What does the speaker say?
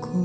cool.